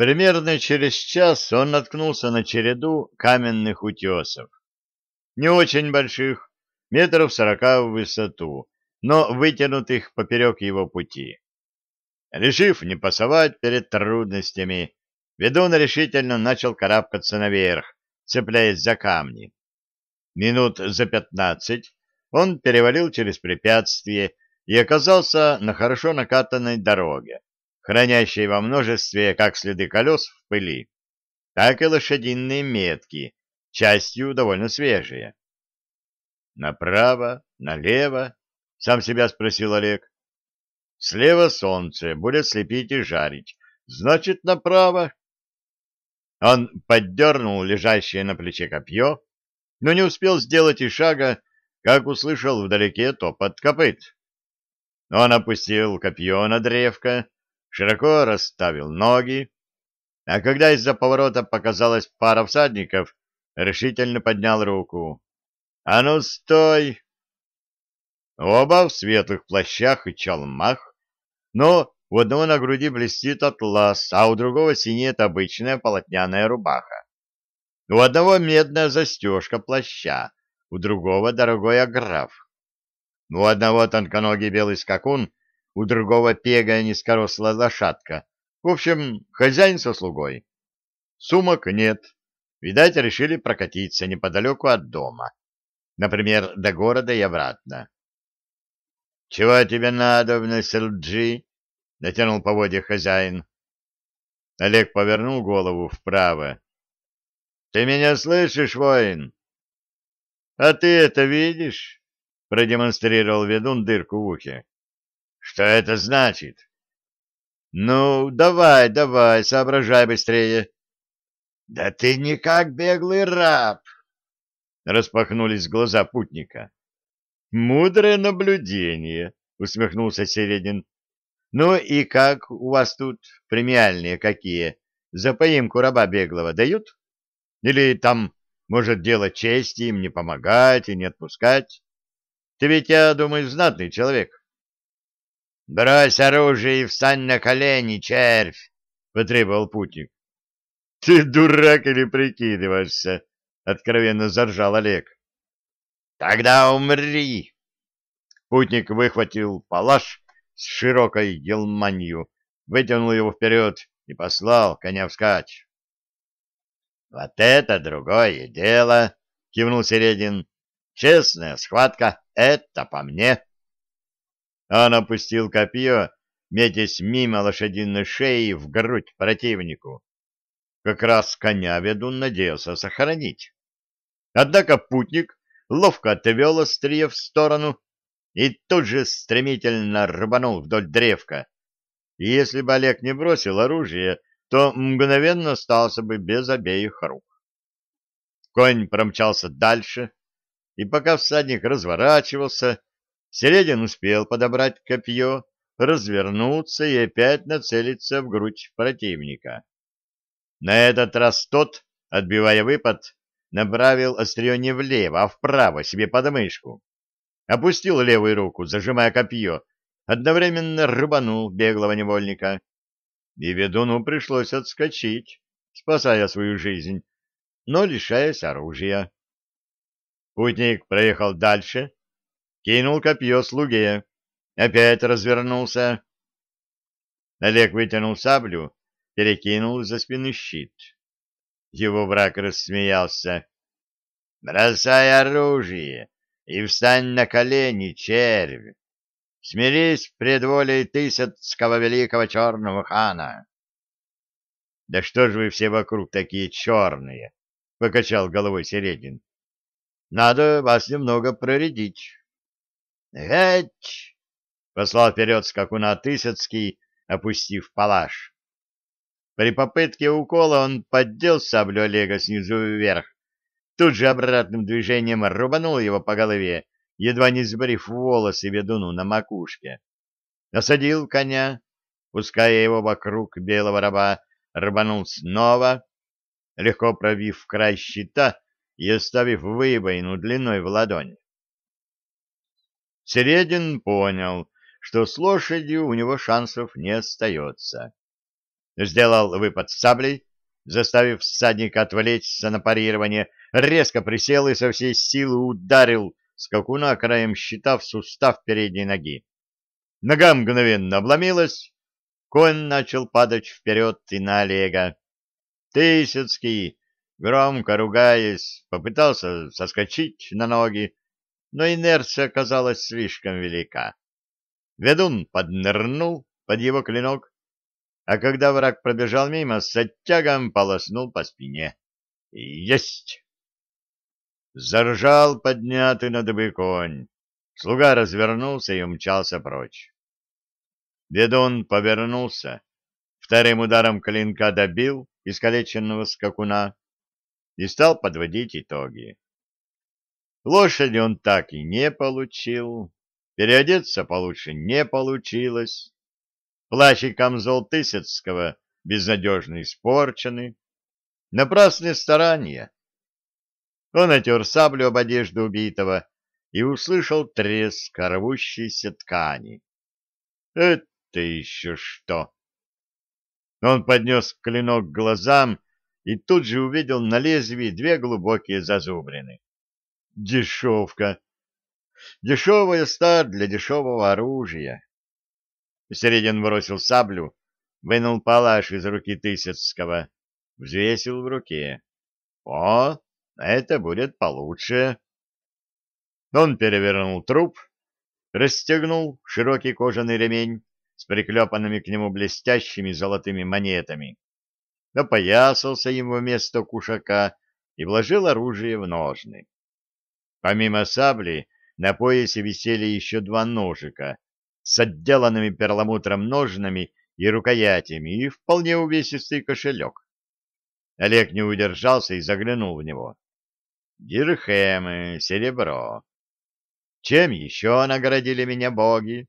Примерно через час он наткнулся на череду каменных утесов. Не очень больших, метров сорока в высоту, но вытянутых поперек его пути. Решив не пасовать перед трудностями, ведун решительно начал карабкаться наверх, цепляясь за камни. Минут за пятнадцать он перевалил через препятствие и оказался на хорошо накатанной дороге, хранящей во множестве как следы колес в пыли, так и лошадиные метки, частью довольно свежие. «Направо, налево?» — сам себя спросил Олег. «Слева солнце будет слепить и жарить, значит, направо». Он поддернул лежащее на плече копье, но не успел сделать и шага, как услышал вдалеке топот копыт. Он опустил копье на древко, широко расставил ноги, а когда из-за поворота показалась пара всадников, решительно поднял руку. «А ну, стой!» Оба в светлых плащах и чалмах, но у одного на груди блестит атлас, а у другого синеет обычная полотняная рубаха. У одного медная застежка плаща, у другого дорогой аграф. У одного тонконогий белый скакун, у другого пега низкорослая лошадка. В общем, хозяин со слугой. Сумок нет. Видать, решили прокатиться неподалеку от дома. Например, до города и обратно. — Чего тебе надо в Населджи? — натянул поводья хозяин. Олег повернул голову вправо. — Ты меня слышишь, воин? — А ты это видишь? — продемонстрировал ведун дырку в ухе. Что это значит? Ну, давай, давай, соображай быстрее. Да ты не как беглый раб. Распахнулись глаза путника. Мудрое наблюдение, усмехнулся Середин. Ну и как у вас тут премиальные какие? За поимку раба беглого дают? Или там, может, дело чести им не помогать и не отпускать? Ты ведь, я думаю, знатный человек. «Брось оружие и встань на колени, червь!» — потребовал путник. «Ты дурак или прикидываешься?» — откровенно заржал Олег. «Тогда умри!» Путник выхватил палаш с широкой гелманью, вытянул его вперед и послал коня вскачь. «Вот это другое дело!» — кивнул Середин. «Честная схватка — это по мне!» Он опустил копье, метясь мимо лошадиной шеи в грудь противнику. Как раз коня ведун надеялся сохранить. Однако путник ловко отвел острие в сторону и тут же стремительно рванул вдоль древка. И если бы Олег не бросил оружие, то мгновенно остался бы без обеих рук. Конь промчался дальше, и пока всадник разворачивался, Середин успел подобрать копье, развернуться и опять нацелиться в грудь противника. На этот раз тот, отбивая выпад, направил острие не влево, а вправо себе под мышку. Опустил левую руку, зажимая копье, одновременно рубанул беглого невольника. И ведуну пришлось отскочить, спасая свою жизнь, но лишаясь оружия. Путник проехал дальше, кинул копье слуге, опять развернулся. Олег вытянул саблю, перекинул за спины щит. Его враг рассмеялся. «Бросай оружие и встань на колени, червь! Смирись пред волей Тысяцкого великого черного хана!» «Да что же вы все вокруг такие черные?» — покачал головой Середин. «Надо вас немного проредить». «Эть!» — послал вперед скакуна Тысяцкий, опустив палаш. При попытке укола он поддел саблю Олега снизу вверх, тут же обратным движением рубанул его по голове, едва не сбрив волосы ведуну на макушке. Осадил коня, пуская его вокруг белого раба, рубанул снова, легко пробив край щита и оставив выбоину длиной в ладонь. Середин понял, что с лошадью у него шансов не остается. сделал выпад с саблей, заставив всадника отвлечься на парирование, резко присел и со всей силы ударил скакуна краем щита в сустав передней ноги. Нога мгновенно обломилась, конь начал падать вперед и на Олега. Тысяцкий, громко ругаясь, попытался соскочить на ноги, но инерция оказалась слишком велика. Ведун поднырнул под его клинок, а когда враг пробежал мимо, с оттягом полоснул по спине. Есть! Заржал поднятый на дыбы конь. Слуга развернулся и умчался прочь. Ведун повернулся, вторым ударом клинка добил искалеченного скакуна и стал подводить итоги. Лошади он так и не получил, переодеться получше не получилось, плащ и камзол Тысяцкого безнадежно испорчены, напрасные старания. Он отер саблю об одежду убитого и услышал треск рвущейся ткани. Это еще что? Он поднес клинок к глазам и тут же увидел на лезвии две глубокие зазубрины. Дешевка! Дешевая сталь для дешевого оружия. Середин бросил саблю, вынул палаш из руки Тысяцкого, взвесил в руке. О, это будет получше. Он перевернул труп, расстегнул широкий кожаный ремень с приклепанными к нему блестящими золотыми монетами, опоясался ему вместо кушака и вложил оружие в ножны. Помимо сабли, на поясе висели еще два ножика с отделанными перламутром ножнами и рукоятями и вполне увесистый кошелек. Олег не удержался и заглянул в него. Дирхемы, серебро. Чем еще наградили меня боги?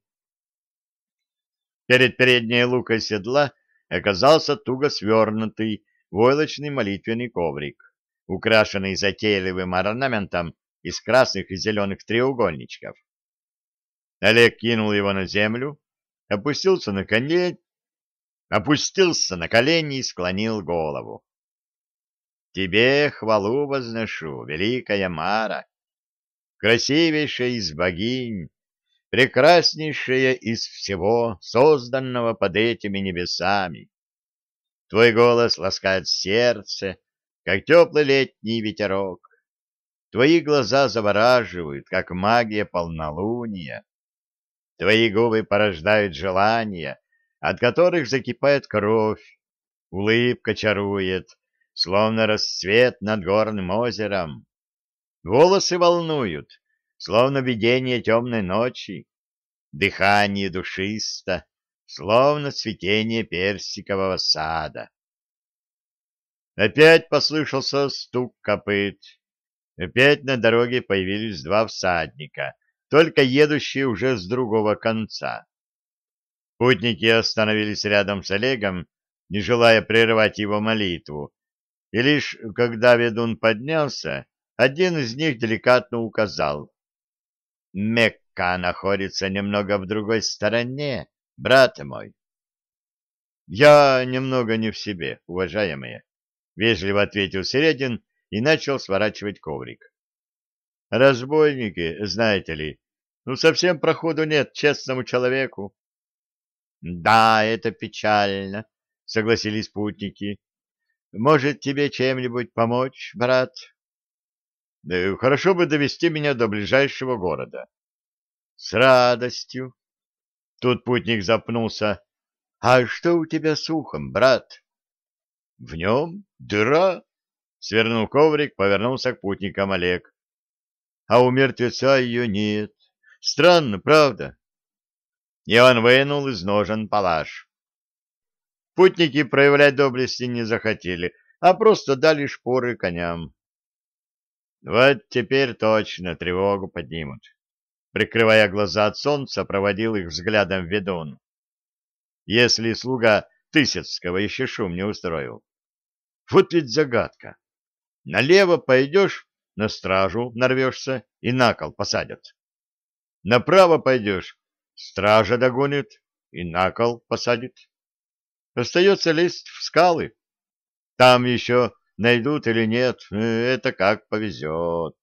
Перед передней лукой седла оказался туго свернутый войлочный молитвенный коврик, украшенный затейливым орнаментом из красных и зеленых треугольничков. Олег кинул его на землю, опустился на колени, опустился на колени и склонил голову. Тебе хвалу возношу, великая Мара, красивейшая из богинь, прекраснейшая из всего, созданного под этими небесами. Твой голос ласкает сердце, как теплый летний ветерок. Твои глаза завораживают, как магия полнолуния. Твои губы порождают желания, от которых закипает кровь. Улыбка чарует, словно рассвет над горным озером. Волосы волнуют, словно видение темной ночи. Дыхание душисто, словно цветение персикового сада. Опять послышался стук копыт. Опять на дороге появились два всадника, только едущие уже с другого конца. Путники остановились рядом с Олегом, не желая прерывать его молитву, и лишь когда ведун поднялся, один из них деликатно указал. «Мекка находится немного в другой стороне, брат мой». «Я немного не в себе, уважаемые», — вежливо ответил Середин и начал сворачивать коврик. «Разбойники, знаете ли, ну совсем проходу нет честному человеку». «Да, это печально», — согласились путники. Может, тебе чем-нибудь помочь, брат? Да хорошо бы довести меня до ближайшего города. С радостью. Тут путник запнулся. А что у тебя с ухом, брат? В нем дыра. Свернул коврик, повернулся к путникам Олег. А у мертвеца ее нет. Странно, правда? И он вынул из ножен палаш. Путники проявлять доблести не захотели, а просто дали шпоры коням. Вот теперь точно тревогу поднимут. Прикрывая глаза от солнца, проводил их взглядом ведун. Если слуга Тысяцкого еще шум не устроил. Вот ведь загадка. Налево пойдешь, на стражу нарвешься и на кол посадят. Направо пойдешь, стража догонит и на кол посадит. Остается лезть в скалы. Там еще найдут или нет, это как повезет.